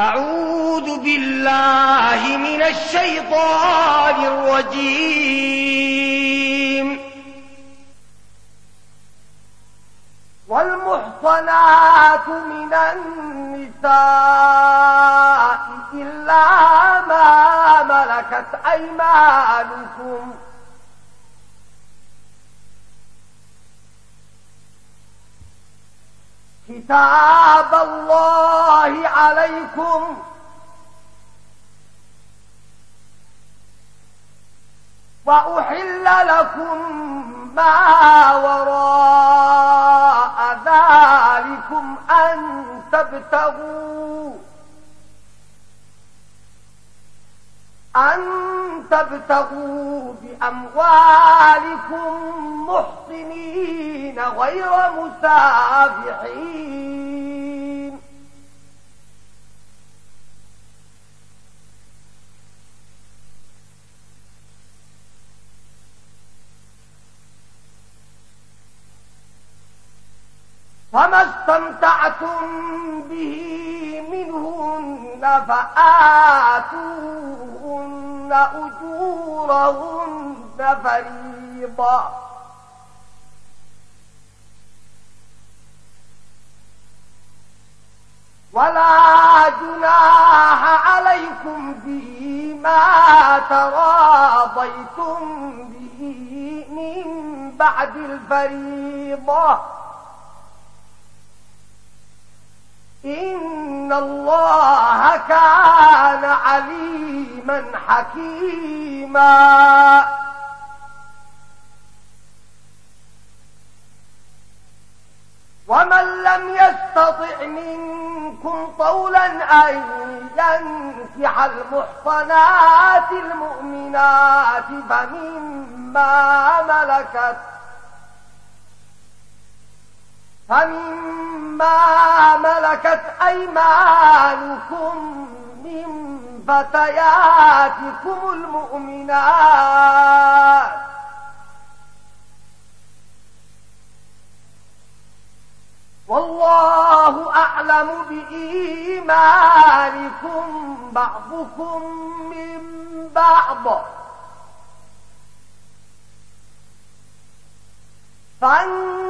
أعوذ بالله من الشيطان الرجيم. والمحصنات من النساء إلا ما ملكت أيمانكم كتاب الله عليكم. وأحل لكم ما وراء ذلكم أن تبتغوا. أن تبتغوا بأموالكم محصنين غير مسافحين. فما استمتعتم به منهن فآتوهن أجورهن فريضا ولا جناح عليكم فيما تراضيتم به من بعد الفريضة. إن الله كان عليما حكيما ومن لم يستطع منكم طولا أن ينكح المحصنات المؤمنات فمما ملكت فمما ملكت أيمانكم من فتياتكم المؤمنات والله أعلم بإيمانكم بعضكم من بعض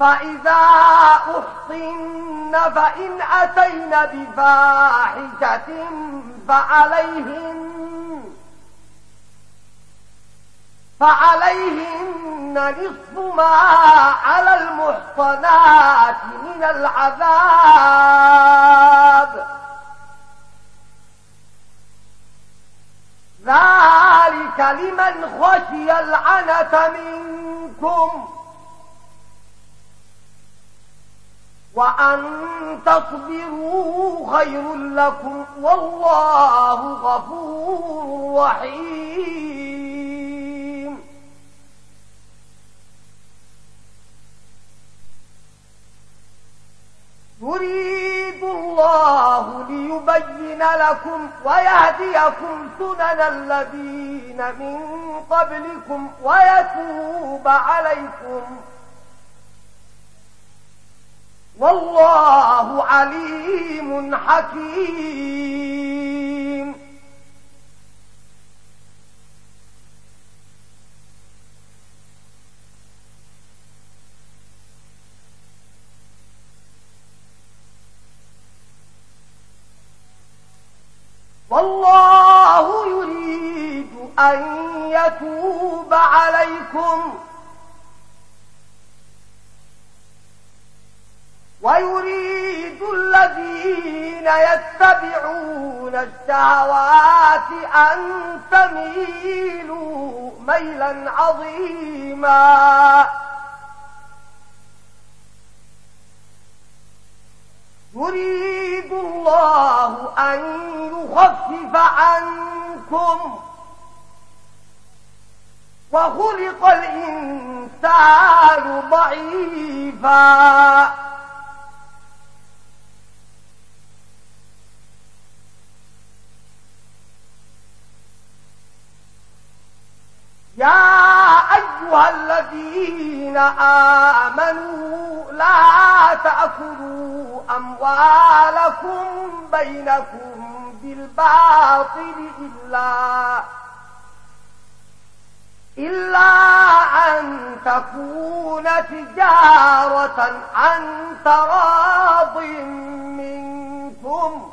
فإذا أحصن فإن أتين بفاحشة فعليهن فعليهن نصف ما على المحصنات من العذاب ذلك لمن خشي العنة منكم وأن تصبروا خير لكم والله غفور رحيم يريد الله ليبين لكم ويهديكم سنن الذين من قبلكم ويتوب عليكم والله عليم حكيم والله يريد أن يتوب عليكم ويريد الذين يتبعون الشهوات أن تميلوا ميلا عظيما. يريد الله الله أن يخفف عنكم وخلق الإنسان ضعيفا. أيها الذين آمنوا لا تأكلوا أموالكم بينكم بالباطل إلا إلا أن تكون تجارة عن تراض منكم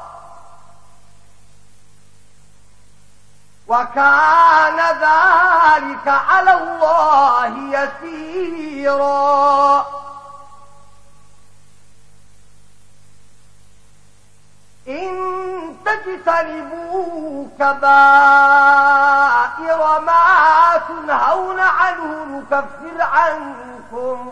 وكان ذلك على الله يسيرا. إن تجتنبوا كبائر ما تنهون عنه نكفر عنكم.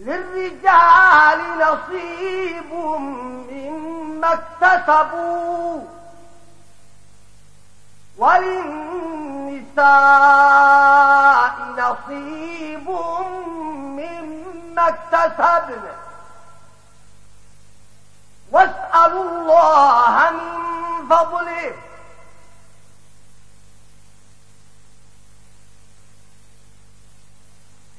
للرجال نصيب مما اكتسبوا وللنساء نصيب مما اكتسبن. واسألوا الله من فضله.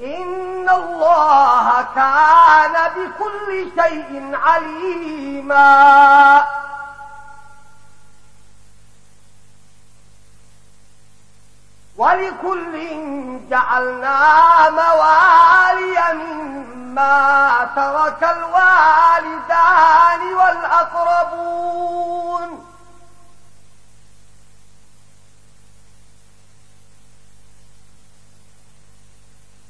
إن الله كان بكل شيء عليما. ولكل جعلنا موالي مما ترك الوالدان والأقربون.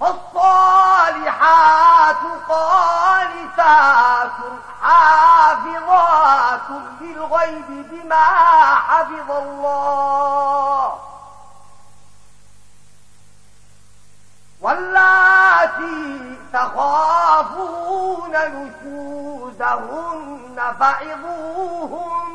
فالصالحات قانتات حافظات للغيب بما حفظ الله واللاتي تخافون نشوزهن فعظوهن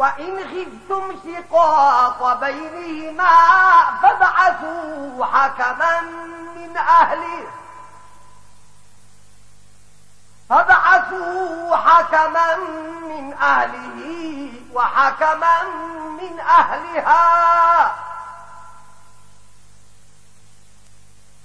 وإن خذتم شقاق بينهما فابعثوا حكما من أهله. فابعثوا حكما من أهله وحكما من أهلها.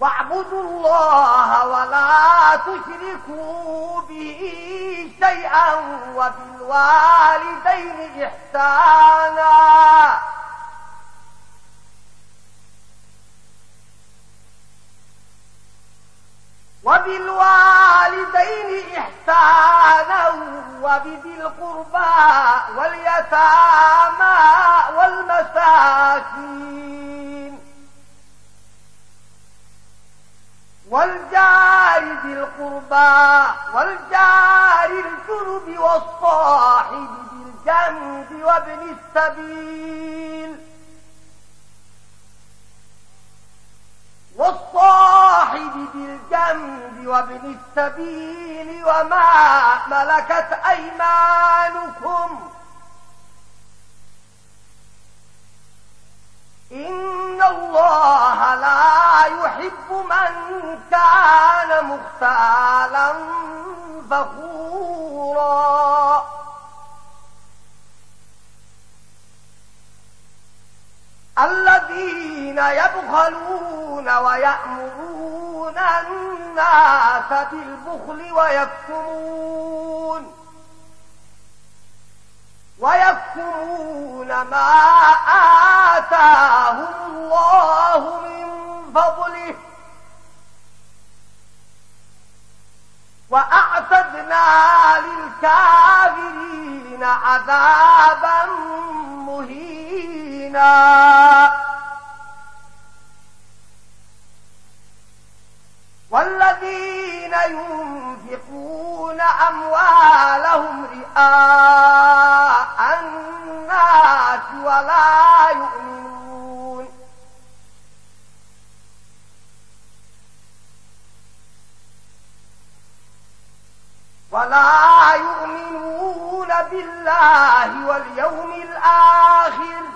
واعبدوا الله ولا تشركوا به شيئا وبالوالدين إحسانا. وبالوالدين إحسانا وبذي القربى واليتامى والمساكين. والجار ذي القربى والجار الجرب والصاحب بالجنب وابن السبيل والصاحب بالجنب وابن السبيل وما ملكت أيمانكم إن الله لا يحب من كان مختالا فخورا الذين يبخلون ويأمرون الناس بالبخل ويكتمون ويكفرون ما آتاهم الله من فضله وأعتدنا للكافرين عذابا مهينا والذين ينفقون أموالهم رئاء الناس ولا يؤمنون. ولا يؤمنون بالله واليوم الآخر.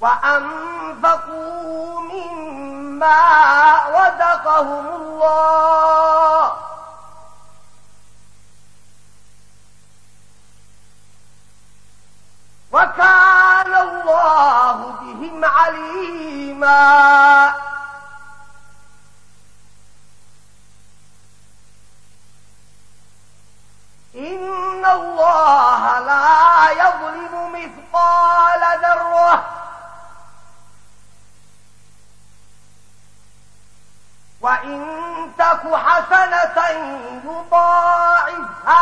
وأنفقوا مما ودقهم الله وكان الله بهم عليما إن الله لا يظلم مثقال ذره وإن تك حسنة يضاعفها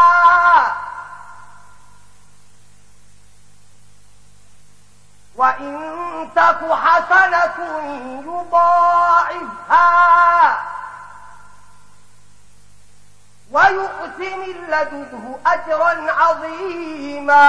وإن تك حسنة يضاعفها ويؤتي من لدنه أجرا عظيما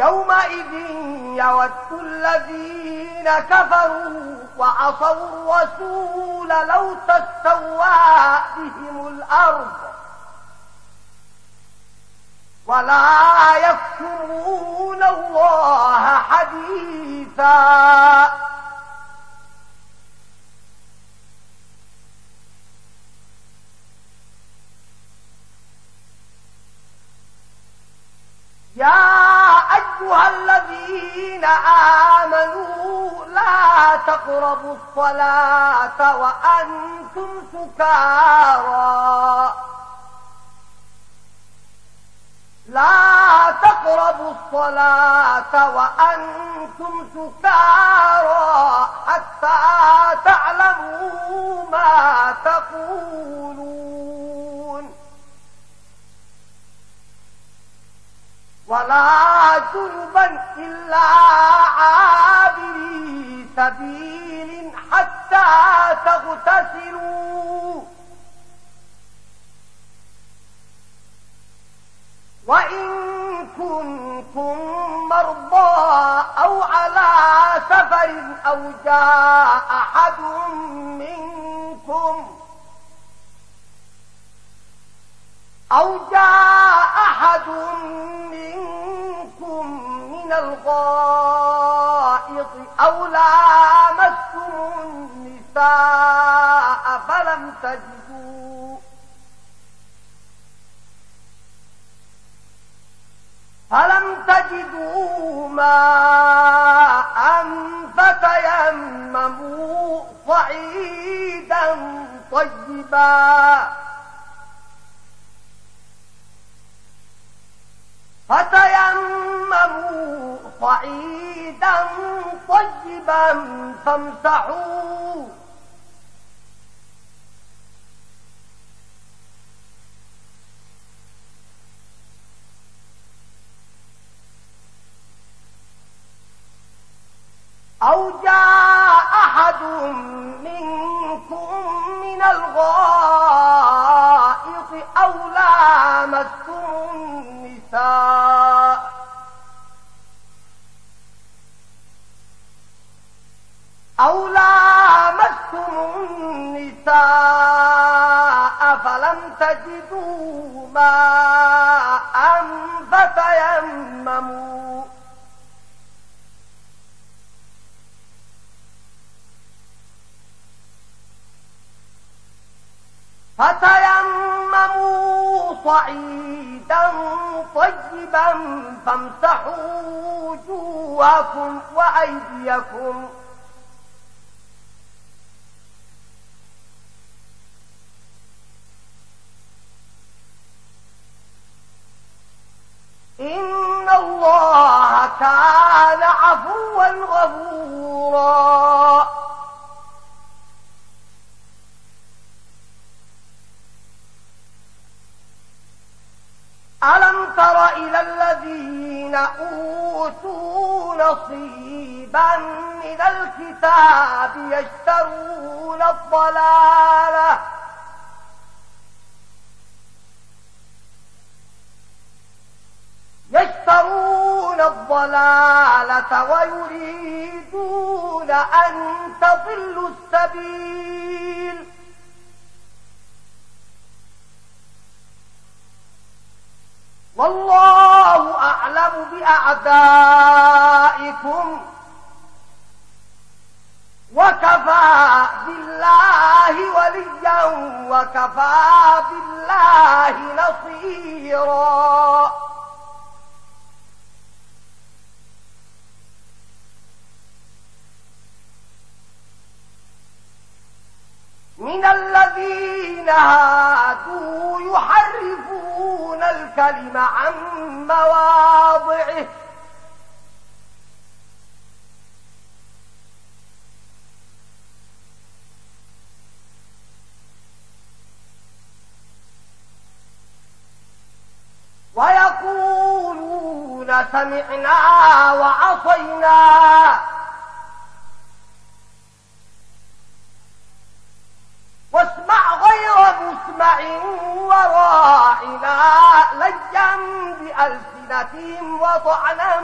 يومئذ يود الذين كفروا وعصوا الرسول لو تستوى بهم الأرض ولا يكتمون الله حديثا تقربوا الصلاة وأنتم سكارا لا تقربوا الصلاة وأنتم سكارا حتى تعلموا ما تقولون. ولا جنبا إلا عابري سبيل حتى تغتسلوا. وإن كنتم مرضى أو على سفر أو جاء أحد منكم أو جاء أحد منكم من الغار الغائط أو لامستم النساء فلم تجدوا. فلم تجدوا ماء فتيمموا صعيدا طيبا. فتيمموا صعيدا طيبا فامسحوا. أو جاء أحد منكم من الغائط أو لامستم النساء أو لامستم النساء فلم تجدوا ماء فتيمموا. فتيمموا صعيدا طيبا فامسحوا وجوهكم وأيديكم نصيبا من الكتاب يشترون الضلالة يشترون الضلالة ويريدون أن تضلوا السبيل. والله بأعدائكم وكفى بالله وليا وكفى بالله نصيرا من الذين هادوا يحرفون الكلم عن مواضعه. ويقولون سمعنا وعصينا. واسمع غير مسمع وراعنا ليا بألسنتهم وطعنا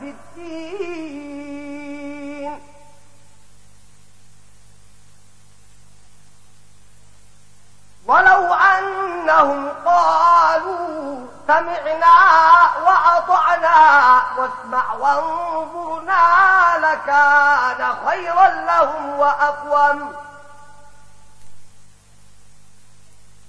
في الدين ولو أنهم قالوا سمعنا وأطعنا واسمع وانظرنا لكان خيرا لهم وأقوم.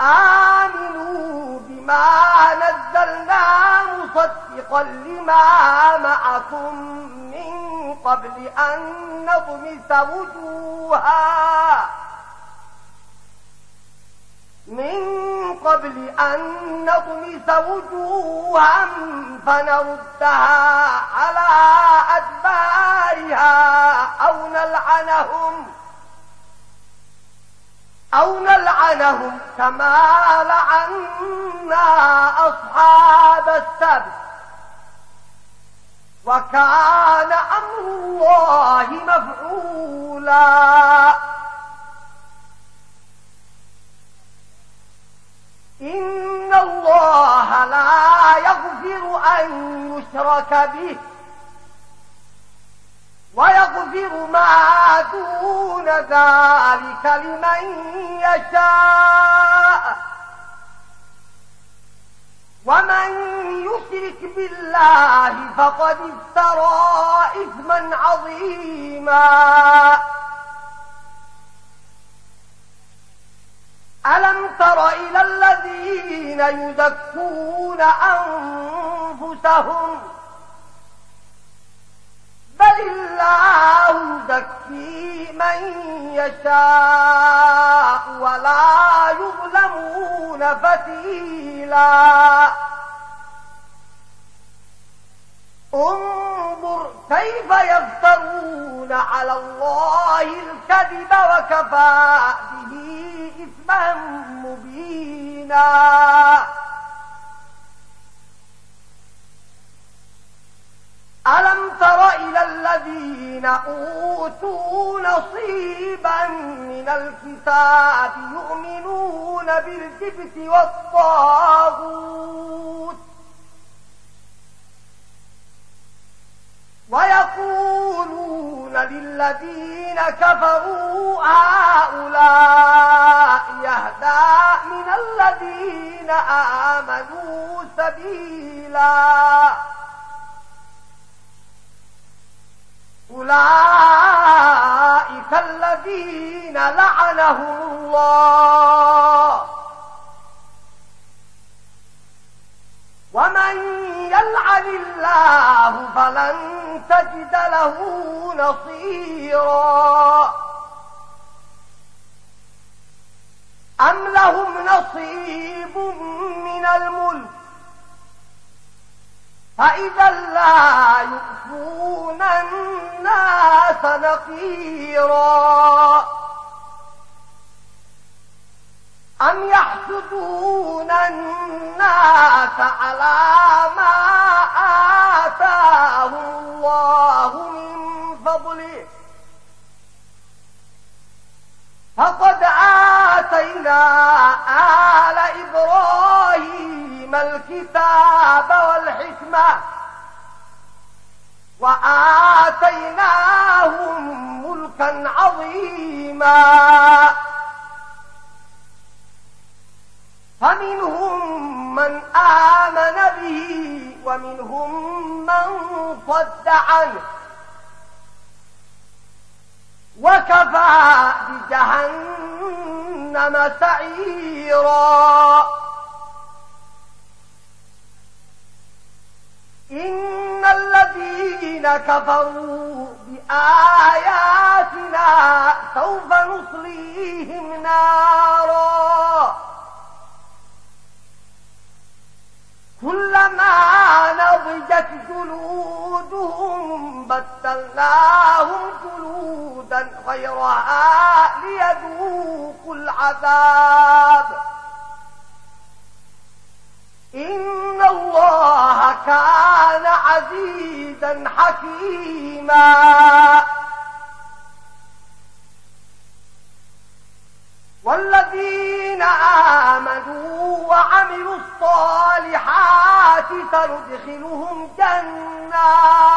آمنوا بما نزلنا مصدقا لما معكم من قبل أن نطمس وجوها من قبل أن نطمس وجوها فنردها على أدبارها أو نلعنهم أو نلعنهم كما لعنا أصحاب السبت. وكان أمر الله مفعولا. إن الله لا يغفر أن يشرك به. ويغفر ما دون ذلك لمن يشاء ومن يشرك بالله فقد افترى إثما عظيما ألم تر إلى الذين يذكون أنفسهم بل الله ذكي من يشاء ولا يظلمون فتيلا. انظر كيف يفترون على الله الكذب وكفى به إثما مبينا. ألم تر إلى الذين أوتوا نصيبا من الكتاب يؤمنون بالجبت والطاغوت ويقولون للذين كفروا هؤلاء يهدى من الذين آمنوا سبيلا أولئك الذين لعنهم الله. ومن يلعن الله فلن تجد له نصيرا. أم لهم نصيب من الملك؟ فإذا لا يؤفون الناس نقيرا أم يحسدون الناس على ما آتاهم الله من فضله فقد آتينا آل إبراهيم الكتاب والحكمة وآتيناهم ملكا عظيما فمنهم من آمن به ومنهم من صد عنه وكفى بجهنم سعيرا إن الذين كفروا آياتنا سوف نصليهم نارا كلما نضجت جلودهم بدلناهم جلودا غيرها ليذوقوا العذاب إن الله كان عزيزا حكيما والذين آمنوا وعملوا الصالحات سندخلهم جنات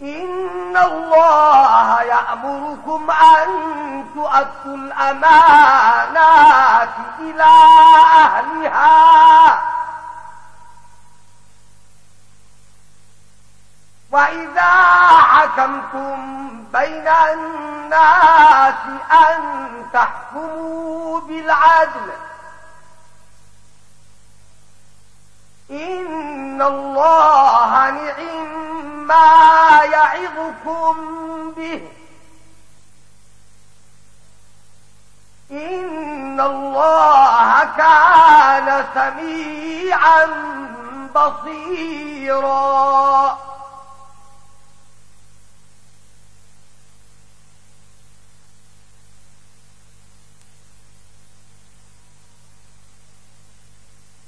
إن الله يأمركم أن تؤدوا الأمانات إلى أهلها وإذا حكمتم بين الناس أن تحكموا بالعدل إن الله نعم ما يعظكم به إن الله كان سميعا بصيرا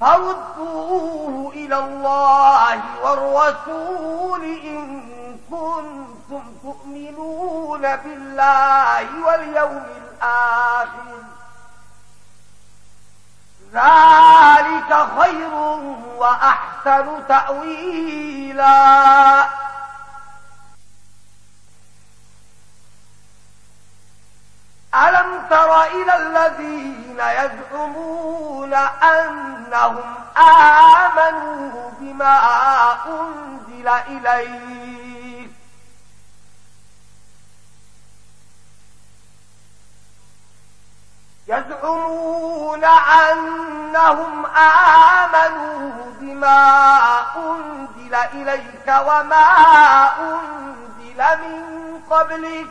فردوه إلى الله والرسول إن كنتم تؤمنون بالله واليوم الآخر. ذلك خير وأحسن تأويلا. ألم تر إلى الذين يزعمون أنهم آمنوا بما أنزل إليك يزعمون أنهم آمنوا بما أنزل إليك وما أنزل من قبلك.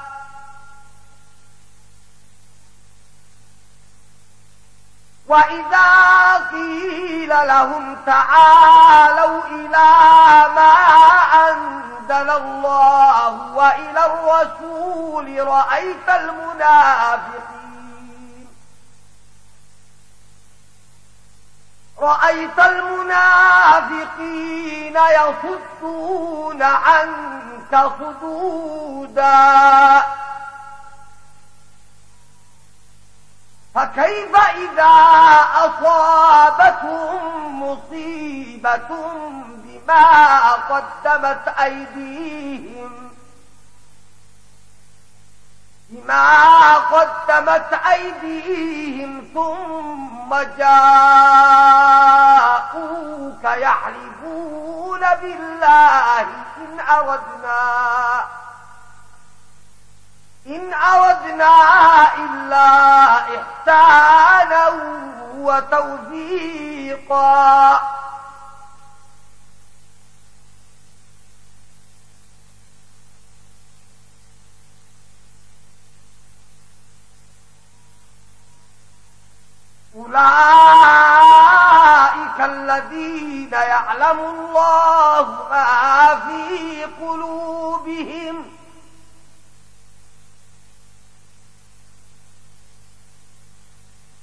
وإذا قيل لهم تعالوا إلى ما أنزل الله وإلى الرسول رأيت المنافقين رأيت المنافقين يصدون عنك صدودا فكيف إذا أصابتهم مصيبة بما قدمت أيديهم بما قدمت أيديهم ثم جاءوك يحلفون بالله إن أردنا إن أردنا إلا إحسانا وتوفيقا. أولئك الذين يعلم الله ما في قلوبهم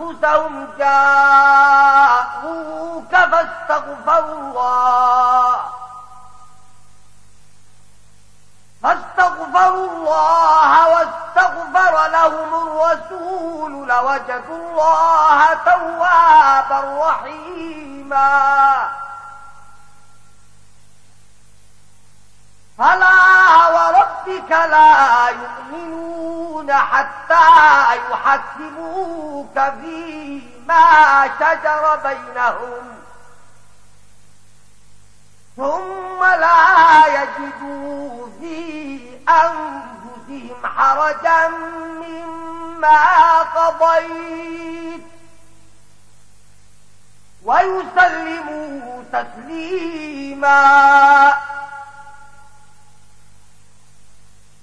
أنفسهم جاءوك فاستغفروا الله. فاستغفروا الله واستغفر لهم الرسول لوجدوا الله توابا رحيما. فلا وربك لا يؤمنون حتى يحكموك فيما شجر بينهم ثم لا يجدوا في أنفسهم حرجا مما قضيت ويسلموا تسليما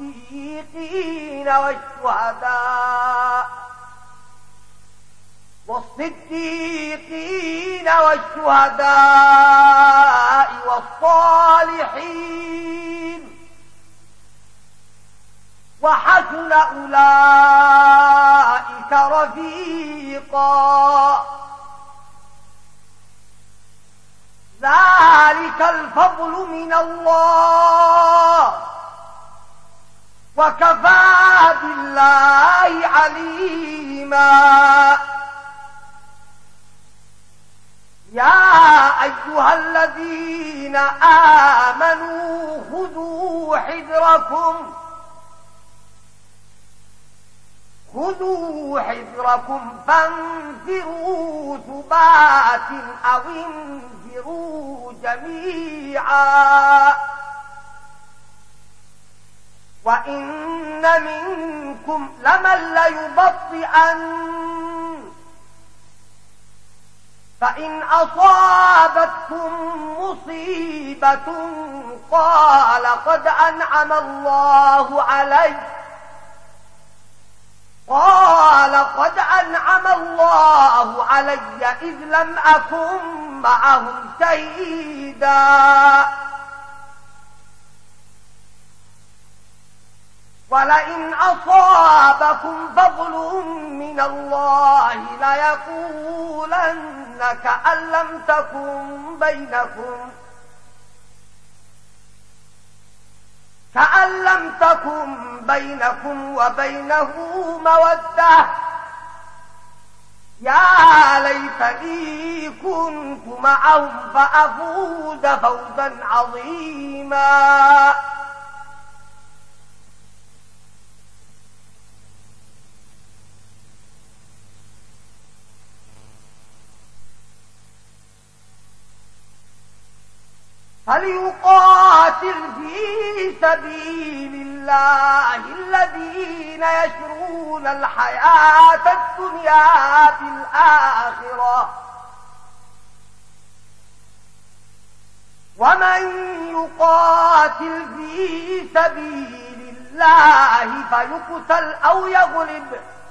والصديقين والشهداء والصديقين والشهداء والصالحين وحسن أولئك رفيقا ذلك الفضل من الله. وكفى بالله عليما. يا أيها الذين آمنوا خذوا حذركم. خذوا حذركم فانفروا ثبات أو انفروا جميعا. وإن منكم لمن ليبطئن. فإن أصابتكم مصيبة قال قد أنعم الله عليه قال قد أنعم الله علي إذ لم أكن معهم شهيدا. ولئن أصابكم فضل من الله ليقولن كأن لم تكن بينكم. كأن لم تكن بينكم وبينه مودة يا ليتني كنت معهم فأفوز فوزا عظيما فليقاتل في سبيل الله الذين يشرون الحياة الدنيا في الآخرة؟ ومن يقاتل في سبيل الله فيقتل أو يغلب فيقتل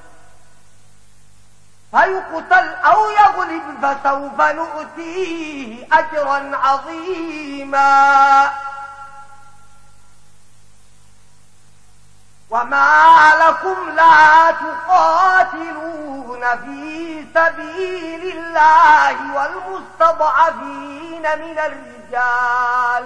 فيقتل أو يغلب فسوف نؤتيه أجرا عظيما. وما لكم لا تقاتلون في سبيل الله والمستضعفين من الرجال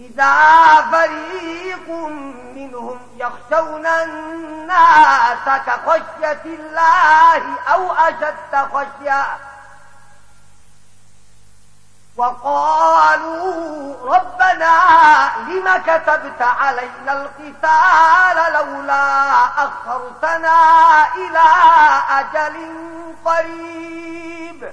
إذا فريق منهم يخشون الناس كخشية الله أو أشد خشية وقالوا ربنا لم كتبت علينا القتال لولا أخرتنا إلى أجل قريب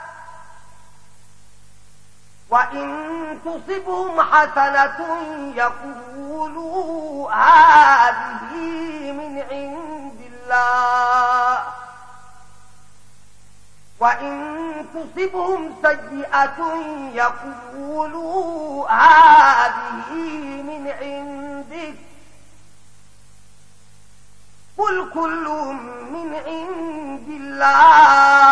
وإن تصبهم حسنة يقولوا هذه من عند الله وإن تصبهم سيئة يقولوا هذه من عندك قل كل من عند الله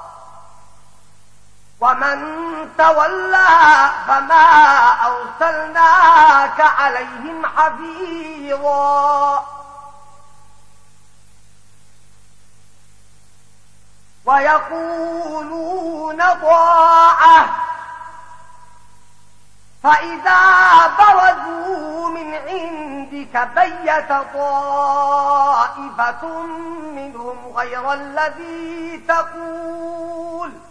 ومن تولى فما أرسلناك عليهم حفيظا. ويقولون ضاعة فإذا برزوا من عندك بيت طائفة منهم غير الذي تقول.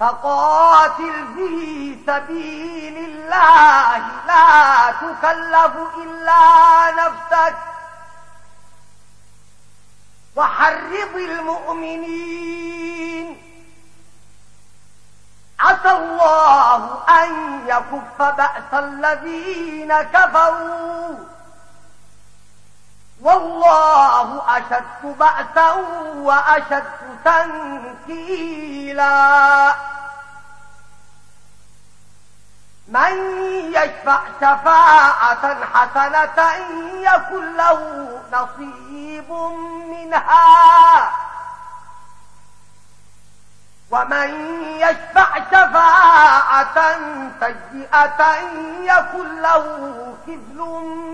فقاتل في سبيل الله لا تكلف إلا نفسك وحرض المؤمنين. عسى الله أن يكف بأس الذين كفروا. والله أشد بأسا وأشد تنكيلا. من يشفع شفاعة حسنة يكن له نصيب منها. ومن يشفع شفاعة سيئة يكن له كذل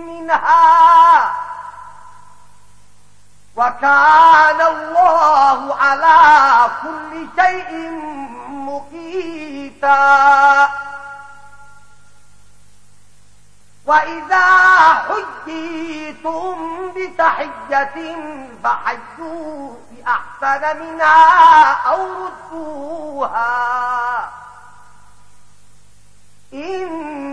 منها. وكان الله على كل شيء مقيتا. وإذا حجيتم بتحية فحجوا بأحسن منها أو ردوها. إن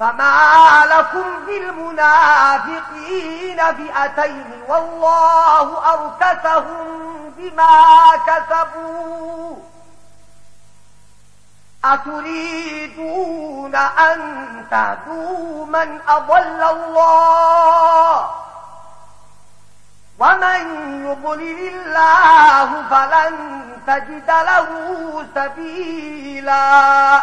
فما لكم بالمنافقين فئتين والله أركسهم بما كسبوا أتريدون أن تهدوا من أضل الله ومن يضلل الله فلن تجد له سبيلا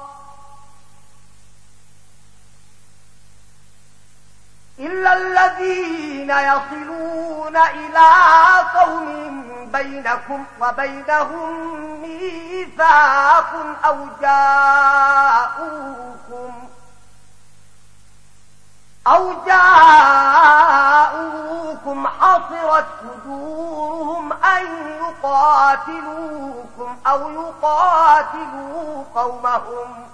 إلا الذين يصلون إلى قوم بينكم وبينهم ميثاق أو جاءوكم أو جاءوكم حصرت صدورهم أن يقاتلوكم أو يقاتلوا قومهم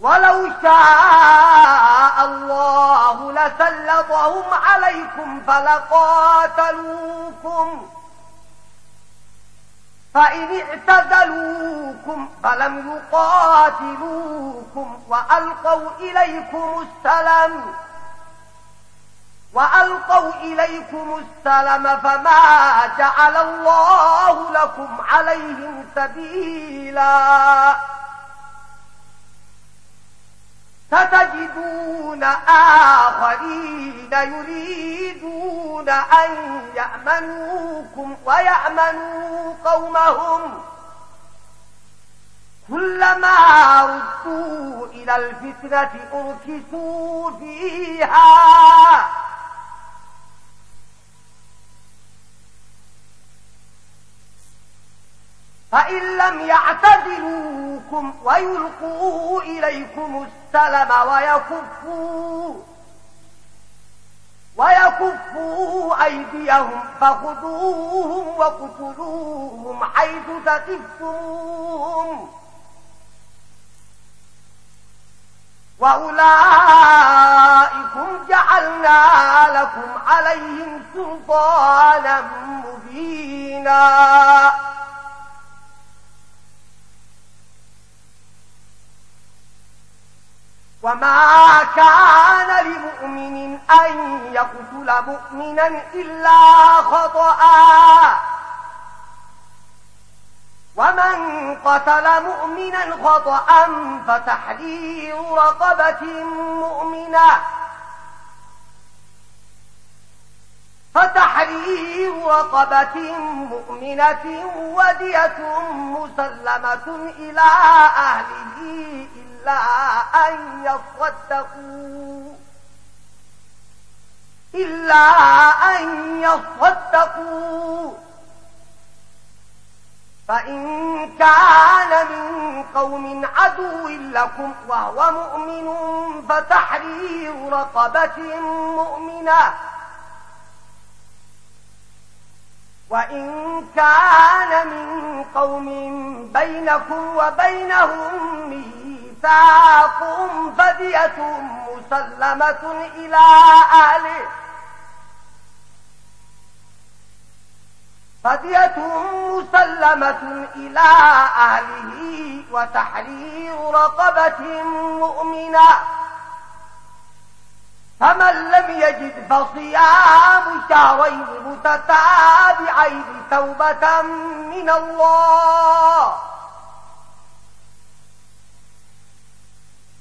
ولو شاء الله لسلطهم عليكم فلقاتلوكم. فإن اعتدلوكم فلم يقاتلوكم وألقوا إليكم السلام وألقوا إليكم السلام فما جعل الله لكم عليهم سبيلاً. ستجدون آخرين يريدون أن يأمنوكم ويأمنوا قومهم كلما ردوا إلى الفتنة أركسوا فيها فإن لم يعتذروكم ويلقوا إليكم السلم ويكفوا ويكفوا أيديهم فخذوهم وقتلوهم حيث تكفتموهم وأولئكم جعلنا لكم عليهم سلطانا مبينا وما كان لمؤمن أن يقتل مؤمنا إلا خطأ. ومن قتل مؤمنا خطأ فتحرير رقبة مؤمنة. فتحرير رقبة مؤمنة ودية مسلمة إلى أهله إلا أن يصدقوا. إلا أن يصدقوا. فإن كان من قوم عدو لكم وهو مؤمن فتحرير رقبة مؤمنة. وإن كان من قوم بينكم وبينهم ميت ميثاق فدية مسلمة إلى أهله. فدية مسلمة إلى أهله وتحرير رقبة مؤمنة. فمن لم يجد فصيام شهرين متتابعين توبة من الله.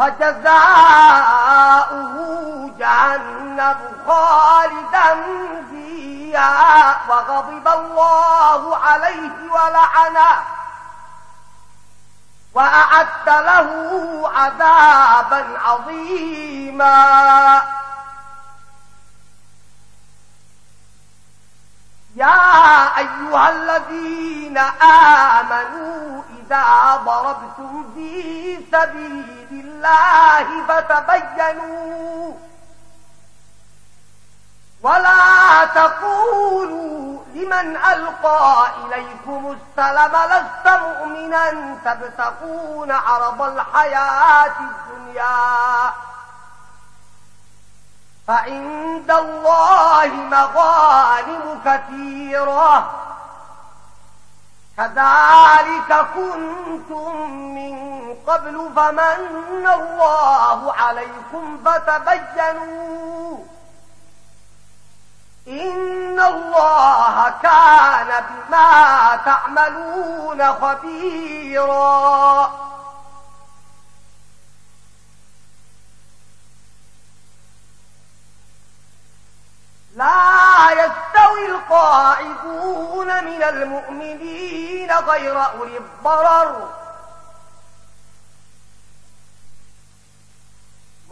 فجزاؤه جهنم خالدا فيها وغضب الله عليه ولعنه وأعد له عذابا عظيما يا أيها الذين آمنوا إذا ضربتم في سبيل الله فتبينوا ولا تقولوا لمن ألقى إليكم السلام لست مؤمنا تبتقون عرض الحياة الدنيا فعند الله مغانم كثيرة. كذلك كنتم من قبل فمن الله عليكم فتبينوا. إن الله كان بما تعملون خبيرا. لا يستوي القاعدون من المؤمنين غير أولي الضرر.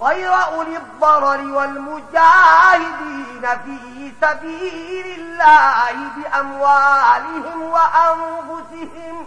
غير أولي الضرر والمجاهدين في سبيل الله بأموالهم وأنفسهم.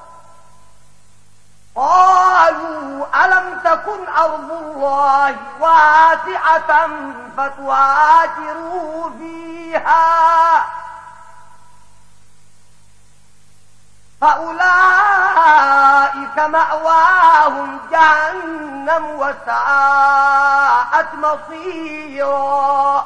قالوا ألم تكن أرض الله واسعة فتواجروا فيها فأولئك مأواهم جهنم وساءت مصيرا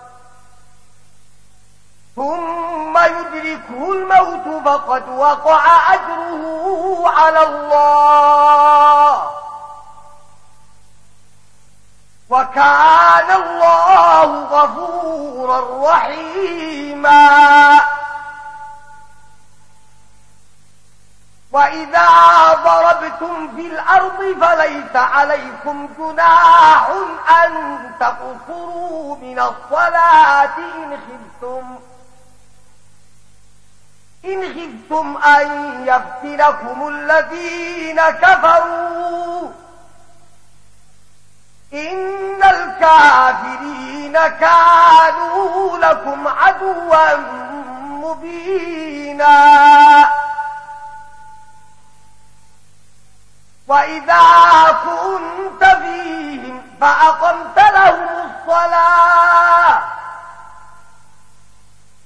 ثم يدركه الموت فقد وقع أجره على الله. وكان الله غفورا رحيما. وإذا ضربتم في الأرض فليس عليكم جناح أن تقصروا من الصلاة إن خفتم. إن خفتم أن يفتنكم الذين كفروا. إن الكافرين كانوا لكم عدوا مبينا. وإذا كنت فيهم فأقمت لهم الصلاة.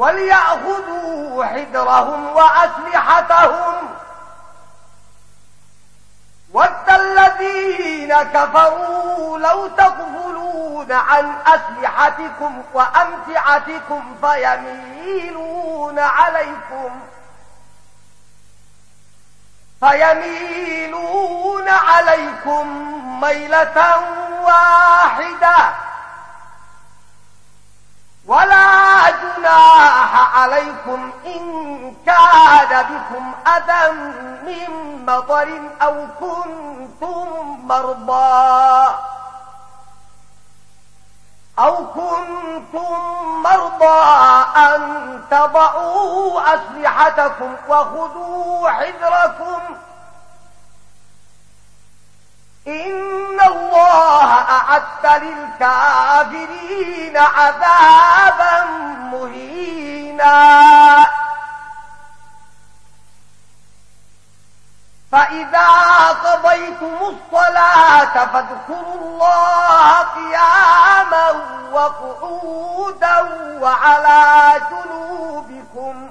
وليأخذوا حذرهم وأسلحتهم. ود الذين كفروا لو تغفلون عن أسلحتكم وأمتعتكم فيميلون عليكم فيميلون عليكم ميلة واحدة. ولا جناح عليكم إن كان بكم أذى من مطر أو كنتم مرضى أو كنتم مرضى أن تضعوا أسلحتكم وخذوا حذركم إن الله أعد للكافرين عذابا مهينا. فإذا قضيتم الصلاة فاذكروا الله قياما وقعودا وعلى جنوبكم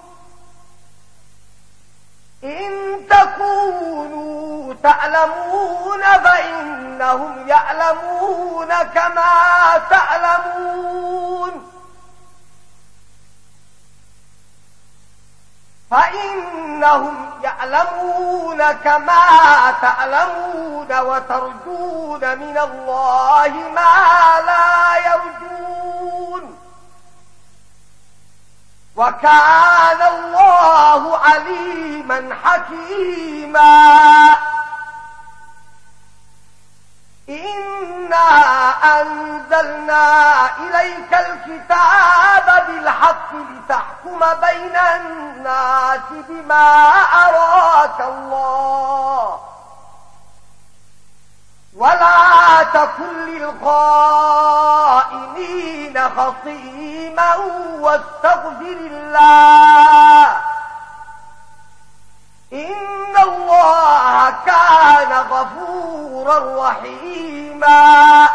إن تكونوا تعلمون فإنهم يعلمون كما تعلمون. فإنهم يعلمون كما تعلمون وترجون من الله ما لا يرجون. وكان الله عليما حكيما. إنا أنزلنا إليك الكتاب بالحق لتحكم بين الناس بما أراك الله. ولا تكن للخائنين خصيما واستغفر الله إن الله كان غفورا رحيما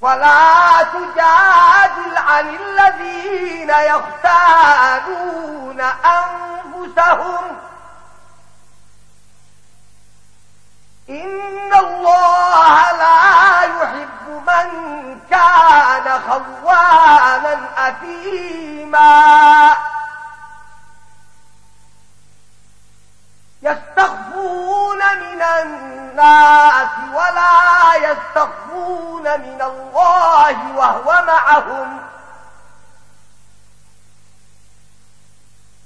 ولا تجادل عن الذين يختارون أنفسهم إن الله لا يحب من كان خوانا أثيما يستخفون من الناس ولا يستخفون من الله وهو معهم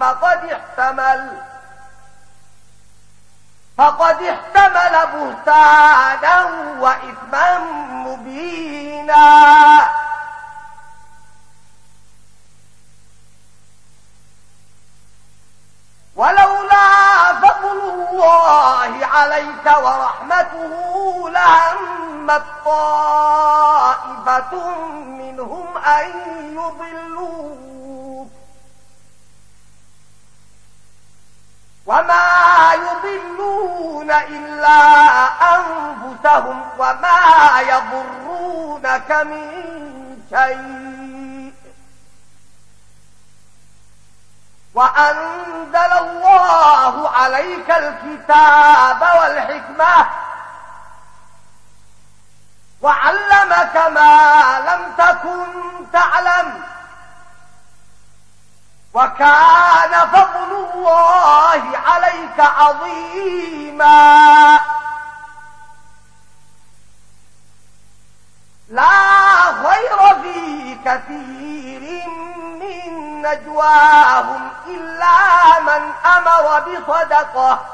فقد احتمل. فقد احتمل بهتانا وإثما مبينا. ولولا فضل الله عليك ورحمته لهمت طائفة منهم أن يضلوك وما يضلون إلا أنفسهم وما يضرونك من شيء. وأنزل الله عليك الكتاب والحكمة وعلمك ما لم تكن تعلم. وكان فضل الله عليك عظيما. لا خير في كثير من نجواهم إلا من أمر بصدقه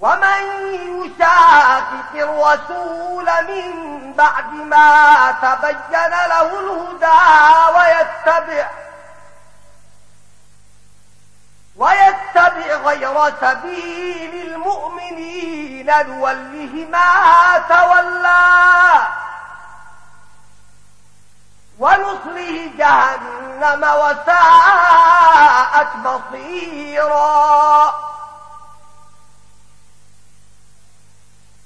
ومن يشاكك الرسول من بعد ما تبين له الهدى ويتبع ويتبع غير سبيل المؤمنين نوله ما تولى ونصله جهنم وساءت مصيرا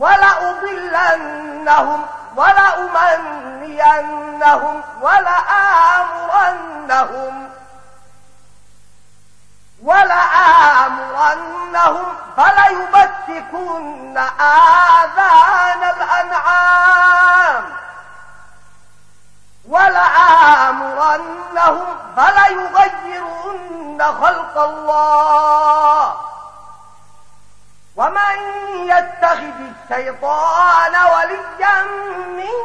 ولأضلنهم ولأمنينهم ولآمرنهم ولآمرنهم فليبتكن آذان الأنعام ولآمرنهم فليغيرن خلق الله. ومن يتخذ الشيطان وليا من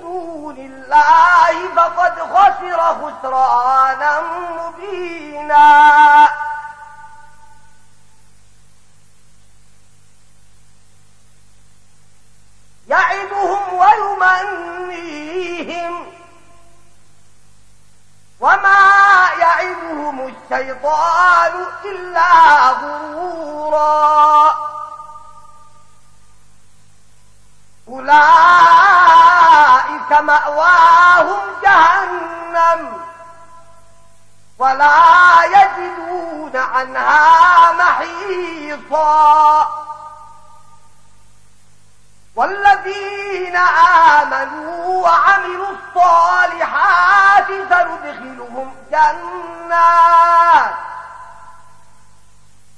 دون الله فقد خسر خسرانا مبينا يعدهم ويمنيهم وما يعدهم الشيطان إلا غرورا أولئك مأواهم جهنم ولا يجدون عنها محيصا والذين آمنوا وعملوا الصالحات سندخلهم جنات.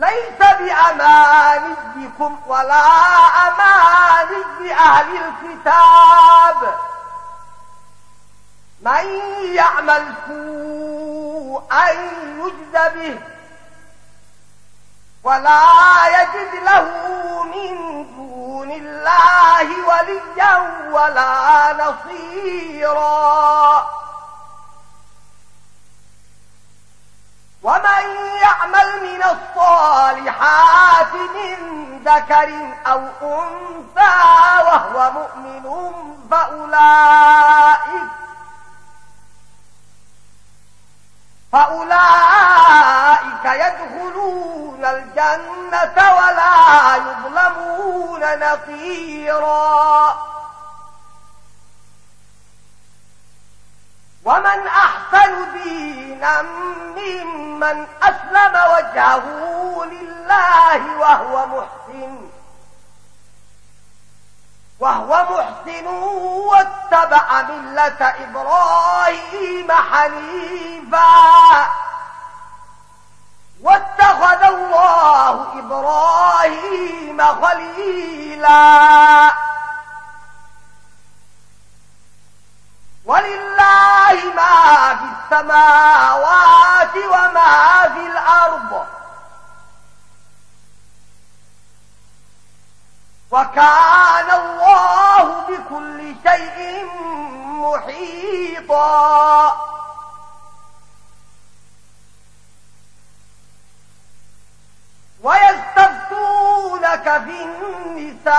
ليس بأمانيكم ولا أماني أهل الكتاب. من يعمل سوءا يجد به ولا يجد له من دون الله وليا ولا نصيرا. ومن يعمل من الصالحات من ذكر أو أنثى وهو مؤمن فأولئك فأولئك يدخلون الجنة ولا يظلمون نقيرا ومن أحسن دينا ممن أسلم وجهه لله وهو محسن. وهو محسن واتبع ملة إبراهيم حنيفا. واتخذ الله إبراهيم خليلا. ولله ما في السماوات وما في الأرض وكان الله بكل شيء محيطا ويستفتونك في النساء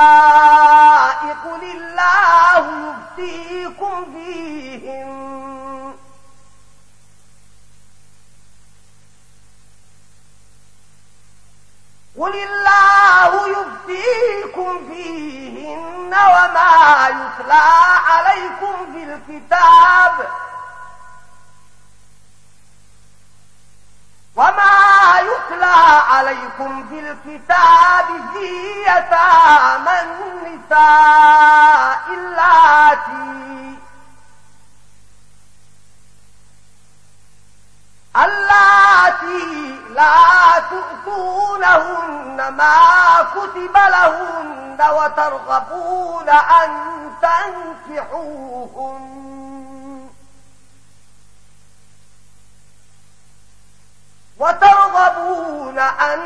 قل الله يفتيكم فيهم قل الله يفتيكم فيهن وما يتلى عليكم في الكتاب وما يتلى عليكم في الكتاب في يتامى النساء اللاتي اللاتي لا تؤتونهن ما كتب لهن وترغبون أن تنكحوهن وترغبون أن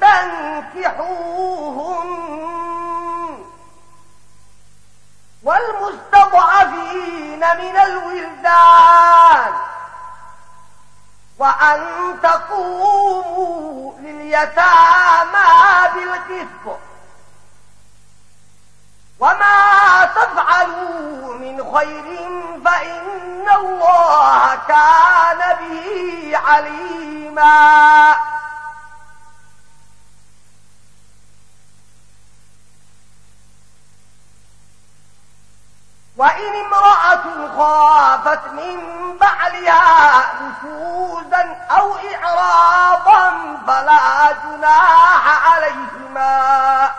تنكحوهن. والمستضعفين من الولدان. وأن تقوموا لليتامى بالكفر وما تفعلوا من خير فإن الله كان به عليما وإن امرأة خافت من بعلها نشوزا أو إعراضا فلا جناح عليهما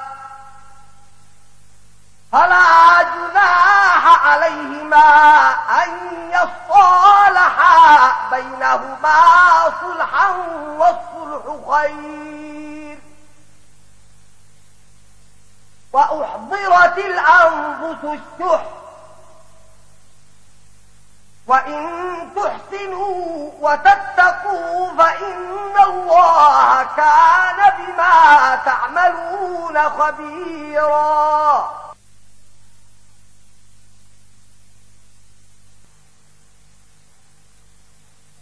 فلا جناح عليهما أن يصالحا بينهما صلحا والصلح خير. وأحضرت الأنفس الشح وإن تحسنوا وتتقوا فإن الله كان بما تعملون خبيرا.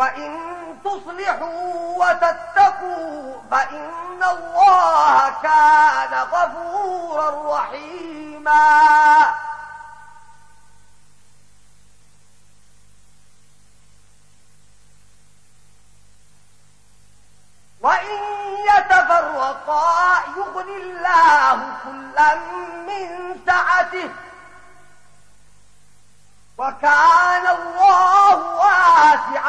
وإن تصلحوا وتتقوا فإن الله كان غفورا رحيما وإن يتفرقا يغني الله كلا من سعته وكان الله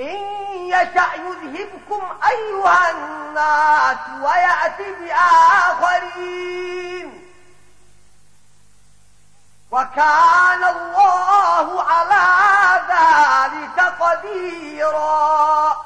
إن يشأ يذهبكم أيها الناس ويأتي بآخرين. وكان الله على ذلك قديرا.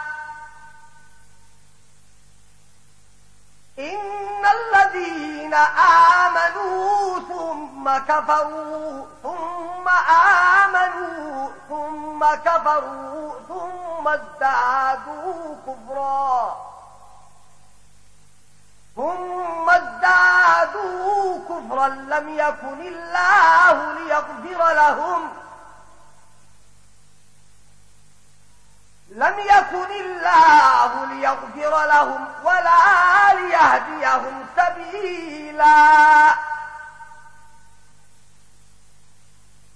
إن الذين آمنوا ثم كفروا، ثم آمنوا، ثم كفروا، ثم ازدادوا كفرا. ثم ازدادوا كفرا لم يكن الله ليغفر لهم. لم يكن الله ليغفر لهم ولا ليهديهم سبيلا.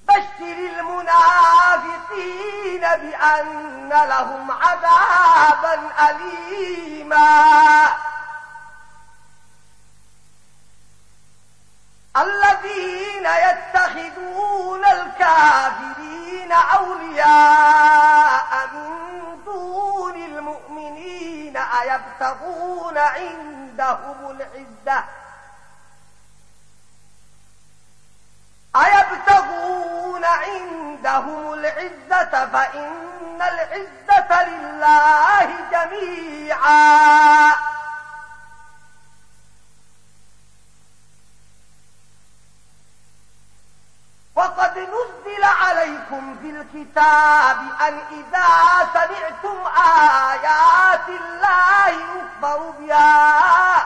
بشر المنافقين بأن لهم عذابا أليما. الذين يتخذون الكافرين أولياء من دون المؤمنين أيبتغون عندهم العزة؟ أيبتغون عندهم العزة فإن العزة لله جميعا. وقد نزل عليكم في الكتاب أن إذا سمعتم آيات الله يكبر بها.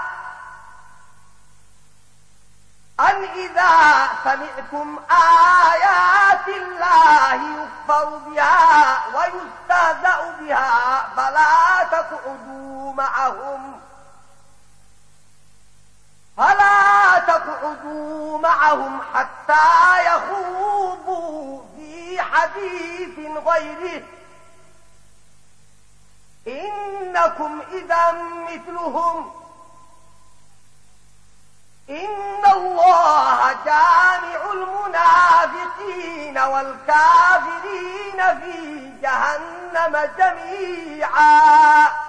أن إذا سمعتم آيات الله يكفر بها ويستهزأ بها فلا تقعدوا معهم. فلا تقعدوا معهم حتى يخوضوا في حديث غيره. إنكم إذا مثلهم. إن الله جامع المنافقين والكافرين في جهنم جميعا.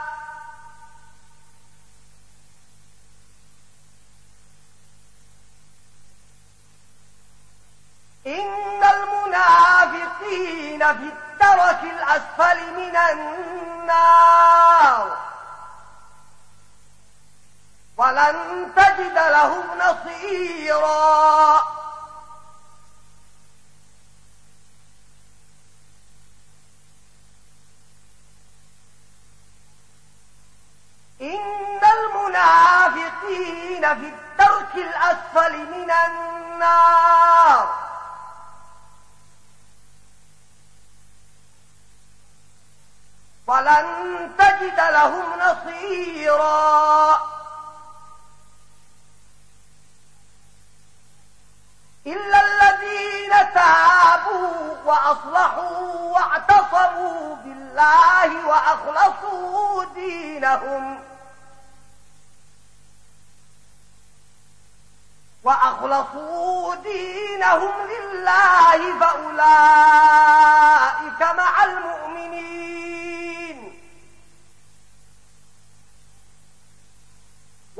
إن المنافقين في الدرك الأسفل من النار. ولن تجد لهم نصيرا. إن المنافقين في الدرك الأسفل من النار. فلن تجد لهم نصيرا إلا الذين تابوا وأصلحوا واعتصموا بالله وأخلصوا دينهم وأخلصوا دينهم لله فأولئك مع المؤمنين